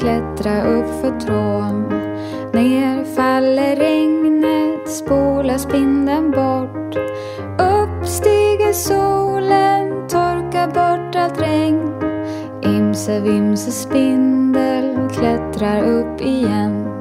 klättra upp för trån. Ner faller regnet, spolar spindeln bort. Upp stiger solen, torkar bort allt regn. Imse vimse spindel klättrar upp igen.